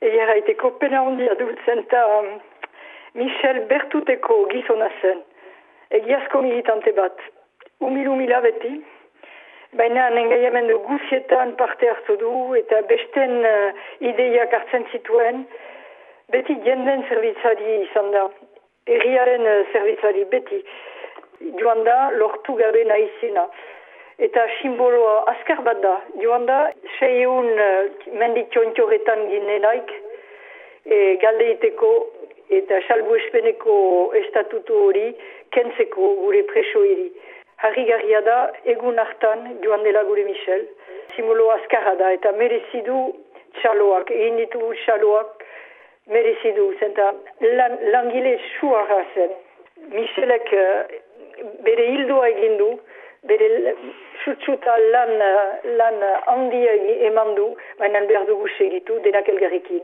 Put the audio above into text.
Egia haiteko pena handia dutzen eta um, Michel Bertuteko gizona zen. Egiazko militante bat. Umil-umila beti. Baina engaiamendu guzietan parte hartu du eta besten uh, ideiak hartzen zituen. Beti jenden zerbitzari izan da. Erriaren uh, zerbitzari beti. Joan da lortu gabe nahizena. Eta simboloa azkar bat da. Joan da seiun uh, mendik txontxoretan ginenaik. E, galdeiteko eta salbu espeneko estatutu hori kentzeko gure preso hiri. Harri da egun hartan joan dela gure Michel. Simulo azkarra da eta merezidu txaloak, egin ditugu txaloak merezidu. Zenta lan, langile suara zen. Michelek uh, bere hildoa egin du, sutsuta lan, lan handia eman du, baina behar dugu segitu denak elgarrekin.